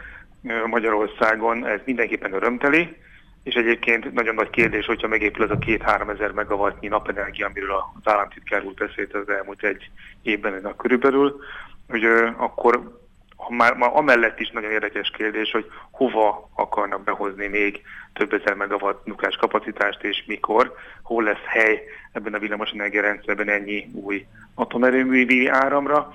Magyarországon, ez mindenképpen örömteli, és egyébként nagyon nagy kérdés, hogyha megépül ez a két-három ezer megawattnyi napenergia, amiről az államtitkár úr beszélt az elmúlt egy évben a körülbelül, hogy akkor már, már amellett is nagyon érdekes kérdés, hogy hova akarnak behozni még több ezer megawatt nukleáris kapacitást, és mikor, hol lesz hely ebben a villamosenergia rendszerben ennyi új atomerőművi áramra.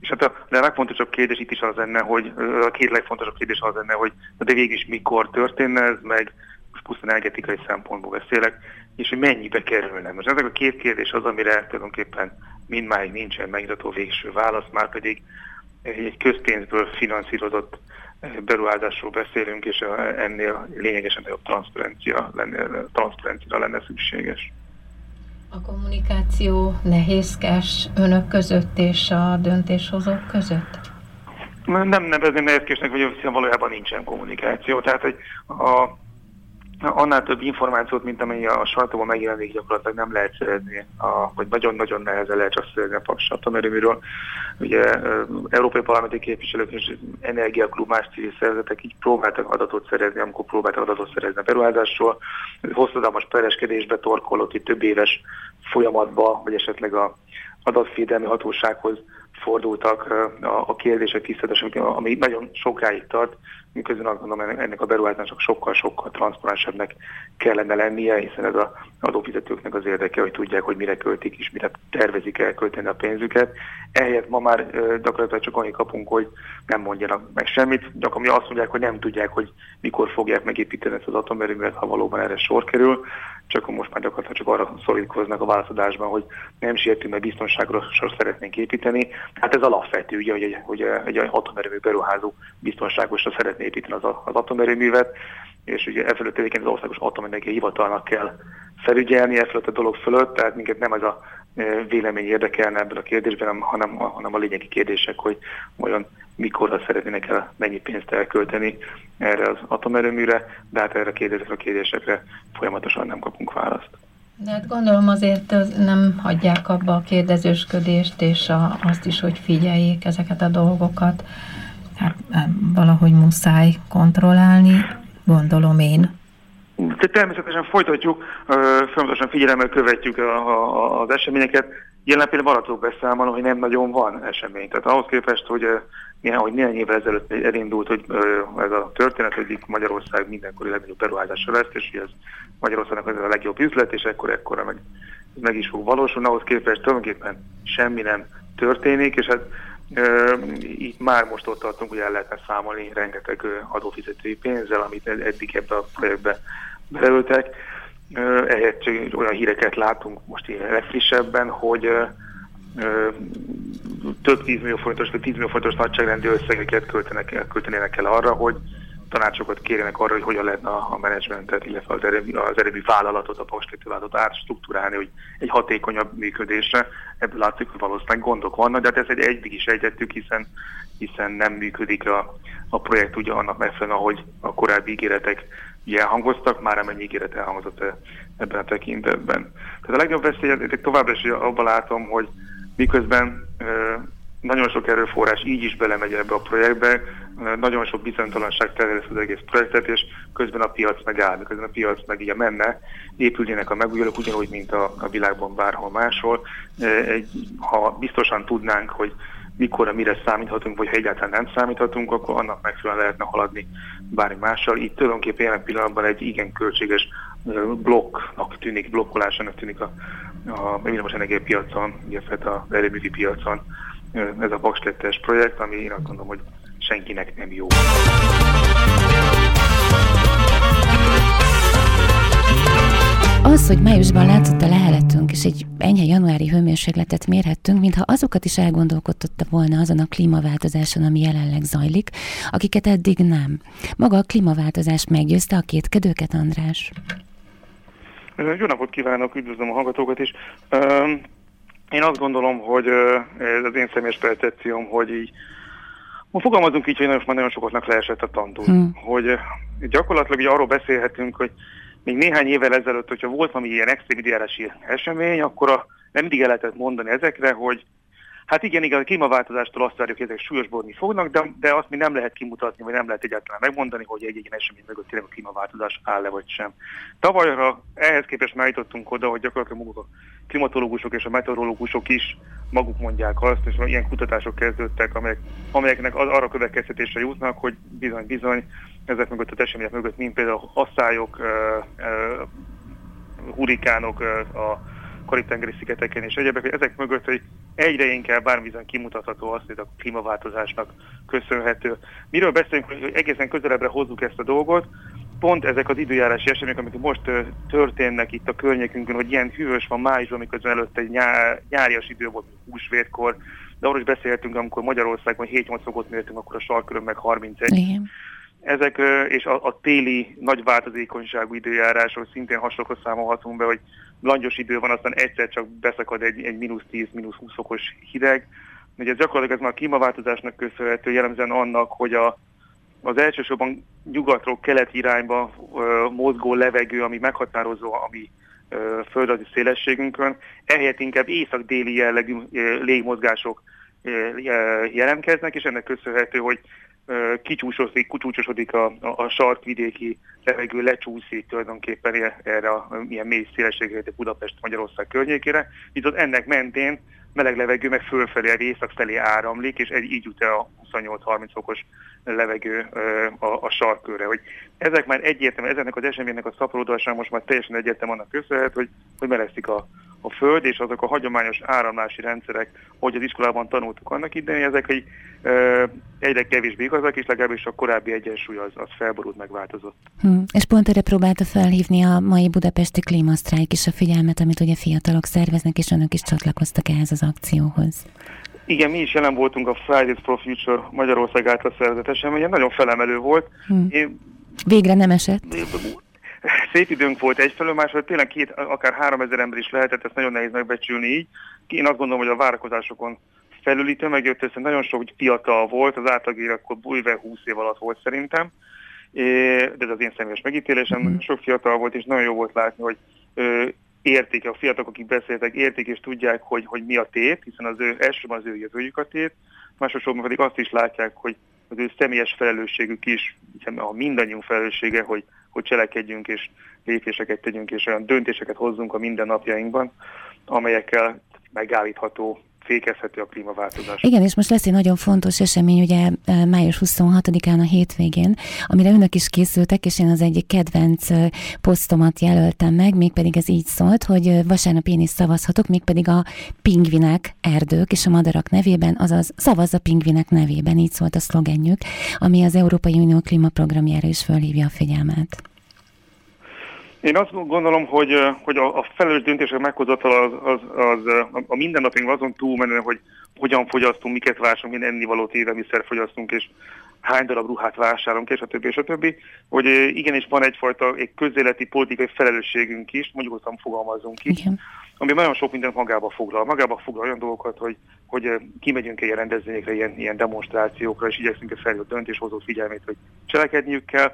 És hát a legfontosabb kérdés itt is az lenne, hogy a két legfontosabb kérdés az lenne, hogy de végig is mikor történne ez, meg most pusztán energetikai szempontból beszélek, és hogy mennyibe kerülne. Most ezek a két kérdés az, amire tulajdonképpen mindmáig nincsen megnyitható végső válasz, már pedig egy közpénzből finanszírozott eh, beruházásról beszélünk, és ennél lényegesen nagyobb transzparencia lenne, transzparencia lenne szükséges. A kommunikáció nehézkes önök között és a döntéshozók között? Nem nevezném nehézkesnek, hogy valójában nincsen kommunikáció. Tehát, hogy a annál több információt, mint amennyi a sajtóban megjelenik, gyakorlatilag nem lehet szerezni, a, vagy nagyon-nagyon nehezen lehet csak szerezni a Paks atomerőműről. Ugye európai parlamenti képviselők és energiaklub más civil szervezetek így próbáltak adatot szerezni, amikor próbáltak adatot szerezni a beruházásról. Hosszadalmas pereskedésbe torkolott itt több éves folyamatba, vagy esetleg a adatvédelmi hatósághoz fordultak a kérdések tiszteletek, ami nagyon sokáig tart, miközben azt gondolom ennek a beruházásnak sokkal-sokkal transzparensebbnek kellene lennie, hiszen ez az adófizetőknek az érdeke, hogy tudják, hogy mire költik és mire tervezik elkölteni a pénzüket. Ehelyett ma már gyakorlatilag csak annyi kapunk, hogy nem mondjanak meg semmit, gyakorlatilag azt mondják, hogy nem tudják, hogy mikor fogják megépíteni ezt az atomerőművet, ha valóban erre sor kerül csak most már gyakorlatilag csak arra szorítkoznak a válaszadásban, hogy nem sietünk, mert biztonságra szeretnénk építeni. Hát ez alapvető, ugye, hogy egy, hogy egy atomerőmű beruházó biztonságosra szeretné építeni az, az atomerőművet, és ugye e fölött egyébként az országos atomenergia hivatalnak kell felügyelni e fölött a dolog fölött, tehát minket nem ez a vélemény érdekelne ebben a kérdésben, hanem, hanem a lényegi kérdések, hogy olyan mikorra szeretnének el mennyi pénzt elkölteni erre az atomerőműre, de hát erre a kérdésekre a kérdésekre folyamatosan nem kapunk választ. De hát gondolom azért nem hagyják abba a kérdezősködést, és a, azt is, hogy figyeljék ezeket a dolgokat. Hát valahogy muszáj kontrollálni, gondolom én. De természetesen folytatjuk, folyamatosan figyelemmel követjük a, az eseményeket. Jelen pillanatban arra tudok beszámolni, hogy nem nagyon van esemény. Tehát ahhoz képest, hogy hogy néhány évvel ezelőtt elindult, hogy ez a történet, hogy Magyarország mindenkori legnagyobb beruházásra lesz, és hogy ez Magyarországnak ez a legjobb üzlet, és ekkor ekkora meg, meg is fog valósulni, ahhoz képest tulajdonképpen semmi nem történik, és hát itt már most ott tartunk, hogy el lehetne számolni rengeteg adófizetői pénzzel, amit eddig ebbe a projektbe beleöltek. Ehhez olyan híreket látunk most ilyen legfrissebben, hogy több 10 millió forintos, vagy 10 millió forintos nagyságrendű összegeket költenek, költenének el arra, hogy tanácsokat kérjenek arra, hogy hogyan lehetne a menedzsmentet, illetve az eredmi, az eredmi vállalatot, a postétővállalatot átstruktúrálni, hogy egy hatékonyabb működésre. Ebből látszik, hogy valószínűleg gondok vannak, de hát ez egy egydig is egyettük, hiszen, hiszen nem működik a, a projekt ugye annak megfelelően, ahogy a korábbi ígéretek ugye elhangoztak, már amennyi ígéret elhangzott e, ebben a tekintetben. Tehát a legnagyobb veszélyet továbbra is abban látom, hogy miközben nagyon sok erőforrás így is belemegy ebbe a projektbe, nagyon sok bizonytalanság terheli az egész projektet, és közben a piac megáll, közben a piac meg ugye menne, épülnének a megújulók ugyanúgy, mint a, a világban bárhol máshol. Ha biztosan tudnánk, hogy mikor, mire számíthatunk, vagy ha egyáltalán nem számíthatunk, akkor annak megfelelően lehetne haladni bármi mással. Itt tulajdonképpen jelen pillanatban egy igen költséges blokknak tűnik, blokkolásának tűnik a, a villamos energiapiacon, illetve a erőművi piacon ez a Paks projekt, ami én azt gondolom, hogy senkinek nem jó. Az, hogy májusban látszott a leheletünk, és egy enyhe januári hőmérsékletet mérhettünk, mintha azokat is elgondolkodtatta volna azon a klímaváltozáson, ami jelenleg zajlik, akiket eddig nem. Maga a klímaváltozás meggyőzte a kétkedőket, András? Jó napot kívánok, üdvözlöm a hallgatókat is. Én azt gondolom, hogy ez az én személyes percepcióm, hogy így fogalmazunk így, hogy most már nagyon sokaknak leesett a tantúl. Hmm. Hogy gyakorlatilag így arról beszélhetünk, hogy még néhány évvel ezelőtt, hogyha volt valami ilyen extrém időjárási esemény, akkor a, nem mindig el lehetett mondani ezekre, hogy Hát igen, igen, a klímaváltozástól azt várjuk, hogy ezek súlyosbodni fognak, de, de azt mi nem lehet kimutatni, vagy nem lehet egyáltalán megmondani, hogy egy ilyen esemény mögött tényleg a klímaváltozás áll-e vagy sem. Tavalyra ehhez képest már jutottunk oda, hogy gyakorlatilag maguk a klimatológusok és a meteorológusok is maguk mondják azt, és ilyen kutatások kezdődtek, amelyek, amelyeknek az, arra következtetésre jutnak, hogy bizony-bizony ezek mögött a események mögött, mint például asszályok, hurikánok, a karib-tengeri szigeteken és egyebek, ezek mögött, hogy egyre inkább bármilyen kimutatható az, hogy a klímaváltozásnak köszönhető. Miről beszélünk, hogy egészen közelebbre hozzuk ezt a dolgot, pont ezek az időjárási események, amik most történnek itt a környékünkön, hogy ilyen hűvös van májusban, miközben előtte egy nyá, nyárias idő volt, húsvétkor, de arról is beszélhetünk, amikor Magyarországon 7-8 fokot mértünk, akkor a sarkörön meg 31. Igen. Ezek és a, a téli nagy változékonyságú időjárásról szintén hasonlókra számolhatunk be, hogy langyos idő van, aztán egyszer csak beszakad egy, egy mínusz 10, mínusz 20 fokos hideg. Ugye ez gyakorlatilag ez már a klímaváltozásnak köszönhető, jellemzően annak, hogy a, az elsősorban nyugatról kelet irányba ö, mozgó levegő, ami meghatározó a mi ö, földrajzi szélességünkön, ehelyett inkább észak-déli jellegű ö, légmozgások ö, jelentkeznek, és ennek köszönhető, hogy kicsúcsosodik, kucsúcsosodik a, a, a sarkvidéki levegő, lecsúszik tulajdonképpen erre a milyen mély szélességre, Budapest, Magyarország környékére, viszont ennek mentén meleg levegő meg fölfelé, észak felé áramlik, és így jut el a 28-30 fokos levegő a, a sarkőre. Hogy ezek már egyértelműen, ezeknek az eseménynek a szaporodásán most már teljesen egyértelműen annak köszönhet, hogy, hogy melegszik a, a föld, és azok a hagyományos áramlási rendszerek, hogy az iskolában tanultuk annak idején, ezek egy, ö, egyre kevésbé igazak, és legalábbis a korábbi egyensúly az, az felborult, megváltozott. Hm. És pont erre próbálta felhívni a mai budapesti klímasztrájk is a figyelmet, amit ugye fiatalok szerveznek, és önök is csatlakoztak ehhez az akcióhoz. Igen, mi is jelen voltunk a Fridays for Future Magyarország által szervezett eseményen, nagyon felemelő volt. Hm. Én, Végre nem esett? Szép időnk volt egyfelől, másfelől tényleg két, akár három ezer ember is lehetett, ezt nagyon nehéz megbecsülni így. Én azt gondolom, hogy a várakozásokon felüli tömegjött össze, nagyon sok fiatal volt, az átlag akkor bújve 20 év alatt volt szerintem, de ez az én személyes megítélésem, mm. sok fiatal volt, és nagyon jó volt látni, hogy érték, a fiatalok, akik beszéltek, érték és tudják, hogy, hogy mi a tét, hiszen az ő, elsősorban az ő jövőjük a tét, másosabban pedig azt is látják, hogy az ő személyes felelősségük is, hiszen a mindannyiunk felelőssége, hogy, hogy cselekedjünk és lépéseket tegyünk és olyan döntéseket hozzunk a mindennapjainkban, amelyekkel megállítható fékezhető a klímaváltozás. Igen, és most lesz egy nagyon fontos esemény, ugye május 26-án a hétvégén, amire önök is készültek, és én az egyik kedvenc posztomat jelöltem meg, mégpedig ez így szólt, hogy vasárnap én is szavazhatok, mégpedig a pingvinek, erdők és a madarak nevében, azaz szavaz a pingvinek nevében, így szólt a szlogenjük, ami az Európai Unió klímaprogramjára is fölhívja a figyelmet. Én azt gondolom, hogy, hogy a, a felelős döntések meghozatal az, az, az a, a mindennapink azon túlmenően, hogy hogyan fogyasztunk, miket vásárolunk, milyen ennivalót élelmiszer fogyasztunk, és hány darab ruhát vásárolunk, és a többi, és a többi, hogy igenis van egyfajta egy közéleti politikai felelősségünk is, mondjuk azt fogalmazunk ki, Igen. ami nagyon sok mindent magába foglal. Magába foglal olyan dolgokat, hogy, hogy kimegyünk ilyen rendezvényekre, ilyen, ilyen demonstrációkra, és igyekszünk a döntéshozók figyelmét, hogy cselekedniük kell.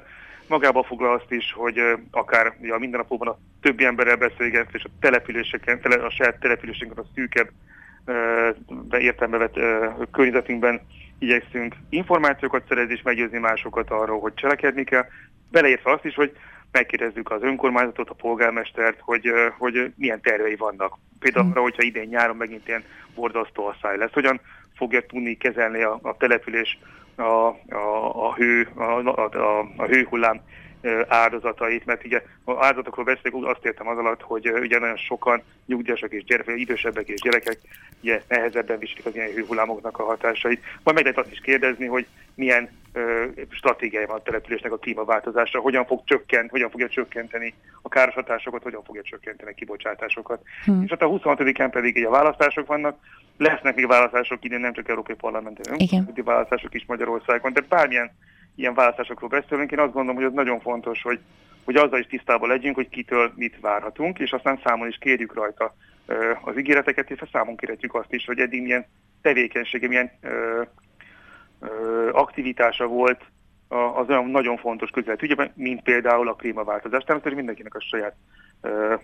Magába foglal azt is, hogy akár a mindennapokban a többi emberrel beszélget, és a településeken, a saját településünket a szűkebb értelme vett környezetünkben igyekszünk információkat szerezni és meggyőzni másokat arról, hogy cselekedni kell, beleértve azt is, hogy megkérdezzük az önkormányzatot, a polgármestert, hogy, hogy milyen tervei vannak. Például arra, hogyha idén nyáron megint ilyen borzasztó asszály lesz, hogyan fogja tudni kezelni a, a település a, a, a, hő, a, a, a, hőhullám áldozatait, mert ugye áldozatokról beszélek, azt értem az alatt, hogy ugye nagyon sokan nyugdíjasok és gyerekek, idősebbek és gyerekek ugye nehezebben viselik az ilyen hőhullámoknak a hatásait. Majd meg lehet azt is kérdezni, hogy milyen ö, stratégiája van a településnek a klímaváltozásra, hogyan fog csökkent, hogyan fogja csökkenteni a káros hatásokat, hogyan fogja csökkenteni a kibocsátásokat. Hmm. És ott a 26-án pedig egy a választások vannak, lesznek még választások idén, nem csak Európai Parlamenten, hanem választások is Magyarországon, de bármilyen ilyen választásokról beszélünk, én azt gondolom, hogy ez nagyon fontos, hogy, hogy azzal is tisztában legyünk, hogy kitől mit várhatunk, és aztán számon is kérjük rajta az ígéreteket, és számon kérhetjük azt is, hogy eddig milyen tevékenysége, milyen ö, ö, aktivitása volt az olyan nagyon fontos közelt ügyeben, mint például a klímaváltozás. Természetesen mindenkinek a saját ö,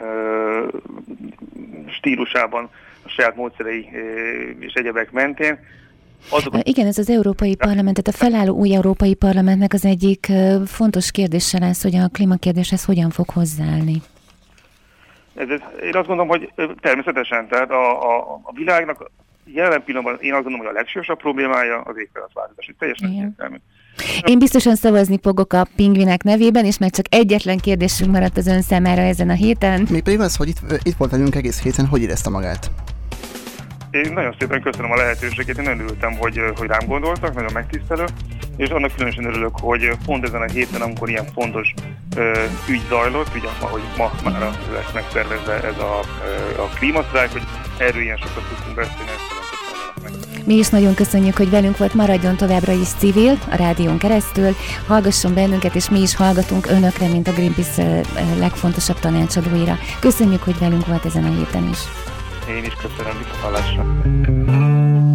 ö, stílusában, a saját módszerei és egyebek mentén, azok... Igen, ez az Európai Parlament, tehát a felálló új Európai Parlamentnek az egyik fontos kérdése lesz, hogy a klímakérdéshez hogyan fog hozzáállni. Ez, ez, én azt gondolom, hogy természetesen, tehát a, a, a világnak jelen pillanatban én azt gondolom, hogy a legsősabb problémája az éghajlatváltozás. Teljesen egyértelmű. Én biztosan szavazni fogok a pingvinek nevében, és mert csak egyetlen kérdésünk maradt az ön számára ezen a héten. Még pedig az, hogy itt, itt volt velünk egész héten, hogy érezte magát? Én nagyon szépen köszönöm a lehetőséget, én örültem, hogy, hogy rám gondoltak, nagyon megtisztelő, és annak különösen örülök, hogy pont ezen a héten, amikor ilyen fontos ö, ügy zajlott, ugye ahogy ma már lesz megszervezve ez a, a klímasztrájk, hogy erről ilyen sokat tudtunk beszélni, mi is nagyon köszönjük, hogy velünk volt, maradjon továbbra is civil a rádión keresztül, hallgasson bennünket, és mi is hallgatunk önökre, mint a Greenpeace legfontosabb tanácsadóira. Köszönjük, hogy velünk volt ezen a héten is. Én is köszönöm, viszont hallásra.